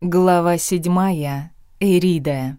Глава седьмая. Эрида.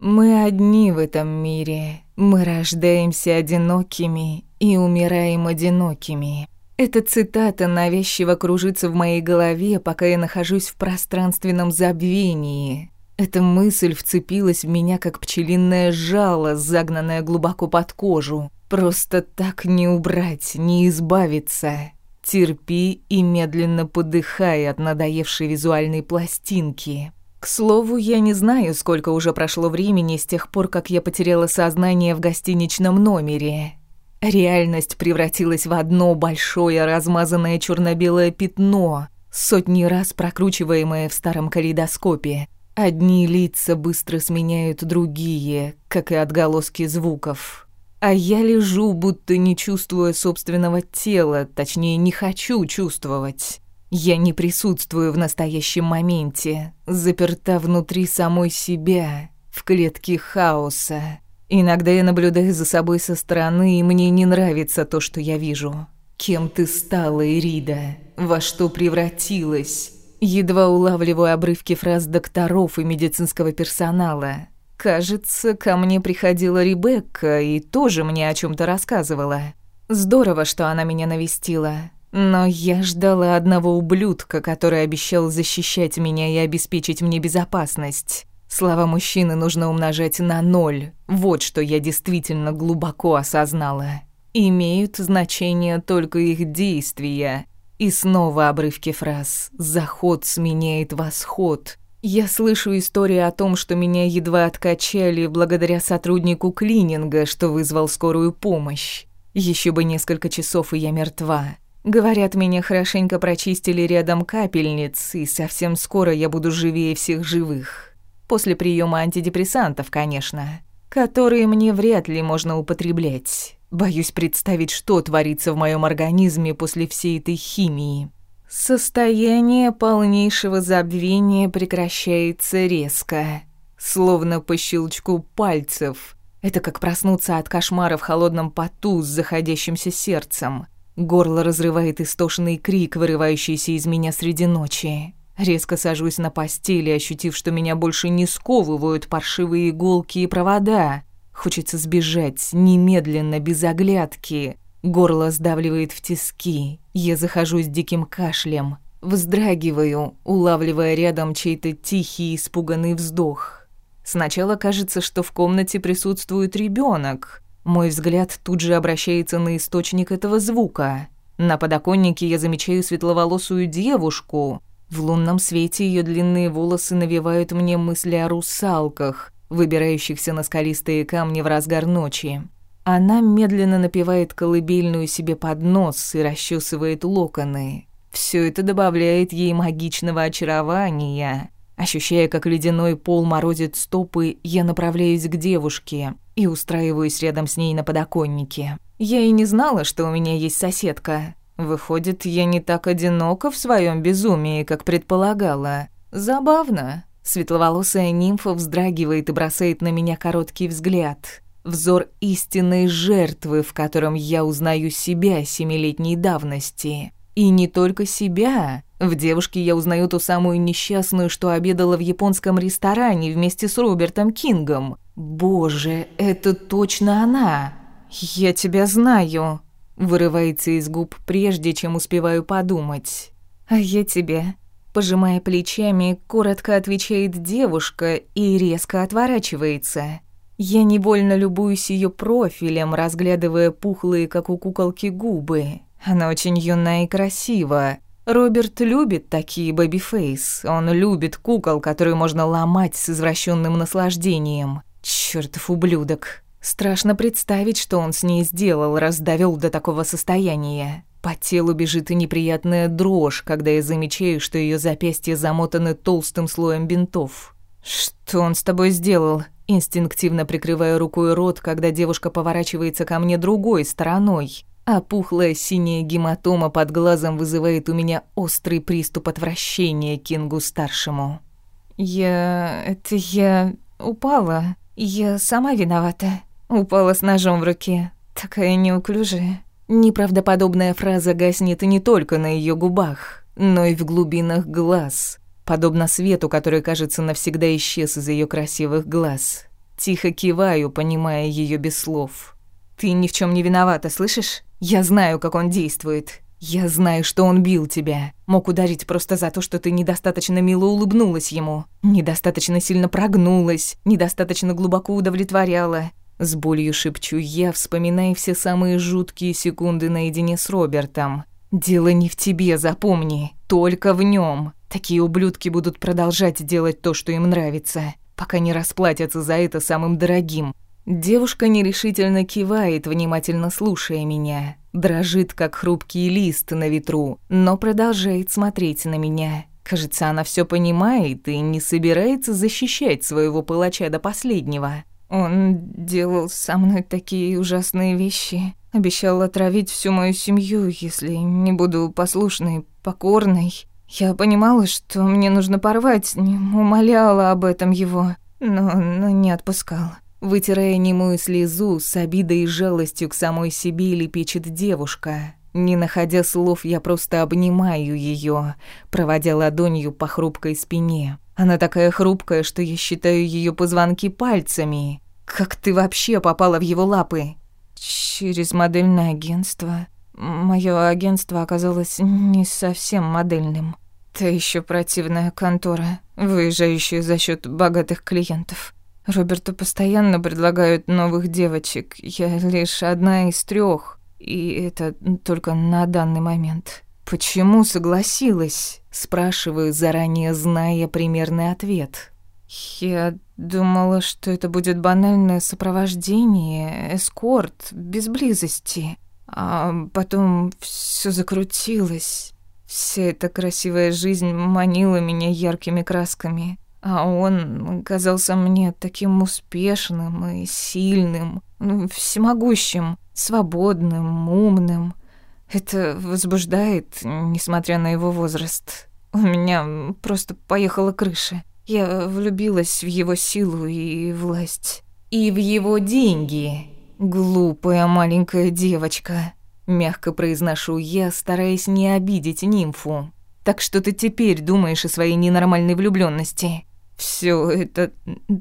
Мы одни в этом мире. Мы рождаемся одинокими и умираем одинокими. Эта цитата навязчиво кружится в моей голове, пока я нахожусь в пространственном забвении. Эта мысль вцепилась в меня как пчелиное жало, загнанное глубоко под кожу. Просто так не убрать, не избавиться. Терпи и медленно подыхай от надоевшей визуальной пластинки. К слову, я не знаю, сколько уже прошло времени с тех пор, как я потеряла сознание в гостиничном номере. Реальность превратилась в одно большое размазанное черно-белое пятно, сотни раз прокручиваемое в старом калейдоскопе. Одни лица быстро сменяют другие, как и отголоски звуков. А я лежу, будто не чувствуя собственного тела, точнее, не хочу чувствовать. Я не присутствую в настоящем моменте, заперта внутри самой себя, в клетке хаоса. Иногда я наблюдаю за собой со стороны, и мне не нравится то, что я вижу. Кем ты стала, Ирида? Во что превратилась? Едва улавливаю обрывки фраз докторов и медицинского персонала. Кажется, ко мне приходила Ребекка и тоже мне о чем то рассказывала. Здорово, что она меня навестила. Но я ждала одного ублюдка, который обещал защищать меня и обеспечить мне безопасность. Слова мужчины нужно умножать на ноль. Вот что я действительно глубоко осознала. Имеют значение только их действия. И снова обрывки фраз «Заход сменяет восход», я слышу историю о том, что меня едва откачали благодаря сотруднику клининга, что вызвал скорую помощь. Еще бы несколько часов, и я мертва. Говорят, меня хорошенько прочистили рядом капельниц, и совсем скоро я буду живее всех живых. После приема антидепрессантов, конечно, которые мне вряд ли можно употреблять. Боюсь представить, что творится в моем организме после всей этой химии. Состояние полнейшего забвения прекращается резко, словно по щелчку пальцев. Это как проснуться от кошмара в холодном поту с заходящимся сердцем. Горло разрывает истошный крик, вырывающийся из меня среди ночи. Резко сажусь на постели, ощутив, что меня больше не сковывают паршивые иголки и провода. Хочется сбежать немедленно, без оглядки. Горло сдавливает в тиски. Я захожу с диким кашлем. Вздрагиваю, улавливая рядом чей-то тихий, испуганный вздох. Сначала кажется, что в комнате присутствует ребенок. Мой взгляд тут же обращается на источник этого звука. На подоконнике я замечаю светловолосую девушку. В лунном свете ее длинные волосы навевают мне мысли о русалках, выбирающихся на скалистые камни в разгар ночи. Она медленно напевает колыбельную себе под нос и расчесывает локоны. Все это добавляет ей магичного очарования. Ощущая, как ледяной пол морозит стопы, я направляюсь к девушке и устраиваюсь рядом с ней на подоконнике. Я и не знала, что у меня есть соседка. Выходит, я не так одинока в своем безумии, как предполагала. Забавно. Светловолосая нимфа вздрагивает и бросает на меня короткий взгляд взор истинной жертвы, в котором я узнаю себя семилетней давности. И не только себя. В девушке я узнаю ту самую несчастную, что обедала в японском ресторане вместе с Робертом Кингом. Боже, это точно она. Я тебя знаю. Вырывается из губ, прежде чем успеваю подумать. А я тебя. Пожимая плечами, коротко отвечает девушка и резко отворачивается. Я невольно любуюсь ее профилем, разглядывая пухлые, как у куколки, губы. Она очень юная и красива. Роберт любит такие baby face. Он любит кукол, которую можно ломать с извращенным наслаждением. Чёртов ублюдок. Страшно представить, что он с ней сделал, раздавил до такого состояния. По телу бежит неприятная дрожь, когда я замечаю, что ее запястья замотаны толстым слоем бинтов. «Что он с тобой сделал?» инстинктивно прикрывая рукой рот, когда девушка поворачивается ко мне другой стороной. А пухлая синяя гематома под глазом вызывает у меня острый приступ отвращения к Кингу-старшему. «Я... это я... упала. Я сама виновата. Упала с ножом в руке. Такая неуклюжая». Неправдоподобная фраза гаснет не только на ее губах, но и в глубинах глаз – подобно свету, который, кажется, навсегда исчез из ее красивых глаз. Тихо киваю, понимая ее без слов. «Ты ни в чем не виновата, слышишь? Я знаю, как он действует. Я знаю, что он бил тебя. Мог ударить просто за то, что ты недостаточно мило улыбнулась ему, недостаточно сильно прогнулась, недостаточно глубоко удовлетворяла. С болью шепчу я, вспоминая все самые жуткие секунды наедине с Робертом. «Дело не в тебе, запомни, только в нем. Такие ублюдки будут продолжать делать то, что им нравится, пока не расплатятся за это самым дорогим. Девушка нерешительно кивает, внимательно слушая меня. Дрожит, как хрупкий лист на ветру, но продолжает смотреть на меня. Кажется, она все понимает и не собирается защищать своего палача до последнего. Он делал со мной такие ужасные вещи. Обещал отравить всю мою семью, если не буду послушной, покорной. Я понимала, что мне нужно порвать, умоляла об этом его, но, но не отпускала. Вытирая немую слезу, с обидой и жалостью к самой себе лепечет девушка. Не находя слов, я просто обнимаю ее, проводя ладонью по хрупкой спине. Она такая хрупкая, что я считаю ее позвонки пальцами. Как ты вообще попала в его лапы? Через модельное агентство. Мое агентство оказалось не совсем модельным. Та еще противная контора, выезжающая за счет богатых клиентов. Роберту постоянно предлагают новых девочек. Я лишь одна из трех, и это только на данный момент. Почему согласилась? Спрашиваю, заранее зная примерный ответ. Я думала, что это будет банальное сопровождение, эскорт, без близости. Потом все закрутилось. Вся эта красивая жизнь манила меня яркими красками. А он казался мне таким успешным и сильным, ну, всемогущим, свободным, умным. Это возбуждает, несмотря на его возраст. У меня просто поехала крыша. Я влюбилась в его силу и власть. И в его деньги. «Глупая маленькая девочка», — мягко произношу я, стараясь не обидеть нимфу. «Так что ты теперь думаешь о своей ненормальной влюблённости? Всё это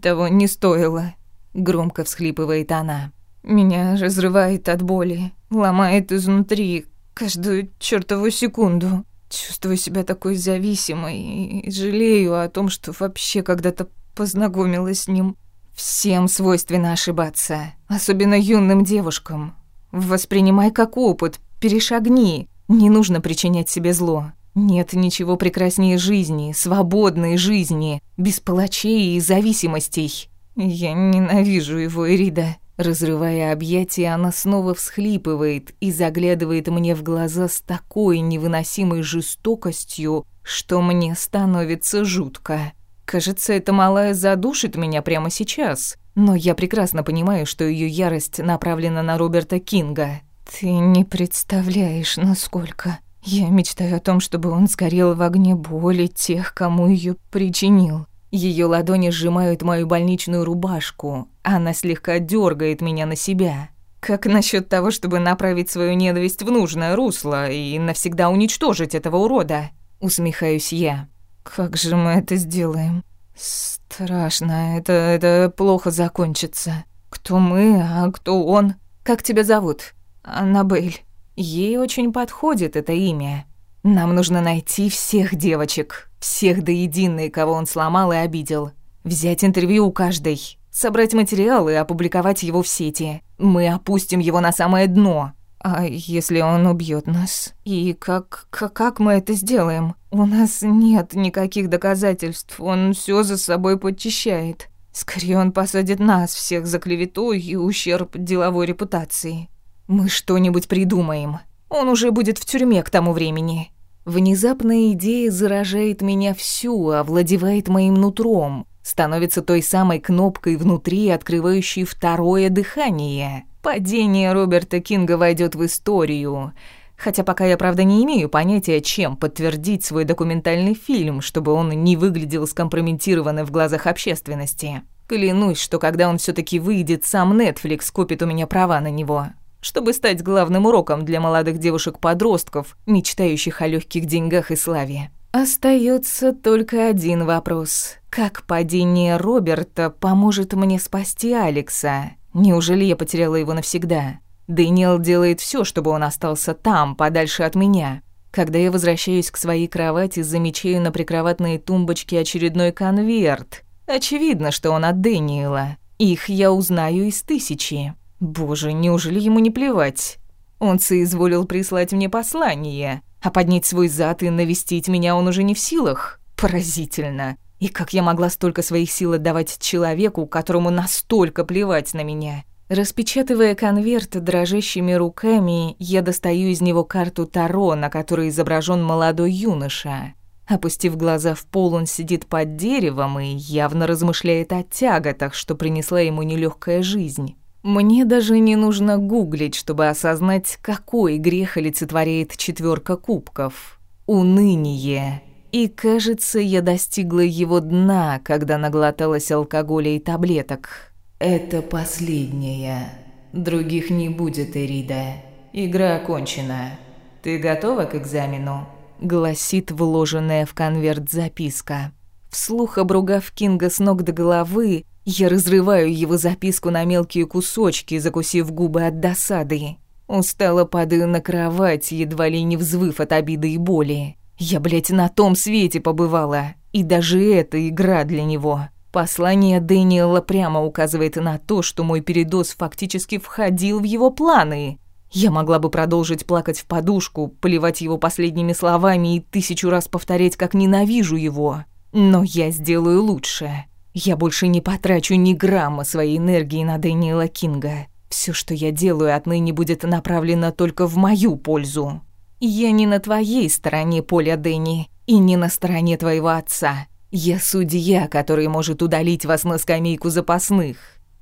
того не стоило», — громко всхлипывает она. «Меня разрывает от боли, ломает изнутри каждую чёртову секунду. Чувствую себя такой зависимой и жалею о том, что вообще когда-то познакомилась с ним. Всем свойственно ошибаться, особенно юным девушкам. Воспринимай как опыт, перешагни. Не нужно причинять себе зло. Нет ничего прекраснее жизни, свободной жизни, без палачей и зависимостей. Я ненавижу его, Ирида. Разрывая объятия, она снова всхлипывает и заглядывает мне в глаза с такой невыносимой жестокостью, что мне становится жутко. Кажется, эта малая задушит меня прямо сейчас. Но я прекрасно понимаю, что ее ярость направлена на Роберта Кинга. Ты не представляешь, насколько. Я мечтаю о том, чтобы он сгорел в огне боли тех, кому ее причинил. Ее ладони сжимают мою больничную рубашку. а Она слегка дергает меня на себя. Как насчет того, чтобы направить свою ненависть в нужное русло и навсегда уничтожить этого урода? Усмехаюсь я. Как же мы это сделаем? Страшно, это, это плохо закончится. Кто мы, а кто он? Как тебя зовут? Аннабель. Ей очень подходит это имя. Нам нужно найти всех девочек, всех до единой, кого он сломал и обидел. Взять интервью у каждой, собрать материалы и опубликовать его в сети. Мы опустим его на самое дно. А если он убьет нас? И как, как, как мы это сделаем? У нас нет никаких доказательств, он все за собой подчищает. Скорее он посадит нас всех за клевету и ущерб деловой репутации. Мы что-нибудь придумаем. Он уже будет в тюрьме к тому времени. Внезапная идея заражает меня всю, овладевает моим нутром становится той самой кнопкой внутри, открывающей второе дыхание. Падение Роберта Кинга войдет в историю. Хотя пока я, правда, не имею понятия, чем подтвердить свой документальный фильм, чтобы он не выглядел скомпрометированным в глазах общественности. Клянусь, что когда он все таки выйдет, сам Netflix купит у меня права на него. Чтобы стать главным уроком для молодых девушек-подростков, мечтающих о легких деньгах и славе. Остается только один вопрос. Как падение Роберта поможет мне спасти Алекса? Неужели я потеряла его навсегда? Дэниел делает все, чтобы он остался там, подальше от меня. Когда я возвращаюсь к своей кровати, замечаю на прикроватной тумбочке очередной конверт. Очевидно, что он от Дэниела. Их я узнаю из тысячи. Боже, неужели ему не плевать? Он соизволил прислать мне послание. А поднять свой зад и навестить меня он уже не в силах. Поразительно. И как я могла столько своих сил отдавать человеку, которому настолько плевать на меня? Распечатывая конверт дрожащими руками, я достаю из него карту Таро, на которой изображен молодой юноша. Опустив глаза в пол, он сидит под деревом и явно размышляет о тяготах, что принесла ему нелегкая жизнь. Мне даже не нужно гуглить, чтобы осознать, какой грех олицетворяет четверка кубков. Уныние. И, кажется, я достигла его дна, когда наглоталась алкоголя и таблеток. Это последнее. Других не будет, Эрида. Игра окончена. Ты готова к экзамену? Гласит вложенная в конверт записка. Вслух обругав Кинга с ног до головы, я разрываю его записку на мелкие кусочки, закусив губы от досады. Устало падаю на кровать, едва ли не взвыв от обиды и боли. Я, блядь, на том свете побывала. И даже эта игра для него. Послание Дэниела прямо указывает на то, что мой передоз фактически входил в его планы. Я могла бы продолжить плакать в подушку, поливать его последними словами и тысячу раз повторять, как ненавижу его. Но я сделаю лучше. Я больше не потрачу ни грамма своей энергии на Дэниела Кинга. Все, что я делаю, отныне будет направлено только в мою пользу. Я не на твоей стороне, Поля Дэнни, и не на стороне твоего отца. Я судья, который может удалить вас на скамейку запасных.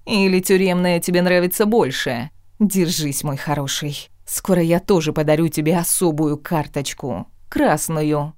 Или тюремная тебе нравится больше? Держись, мой хороший. Скоро я тоже подарю тебе особую карточку. Красную.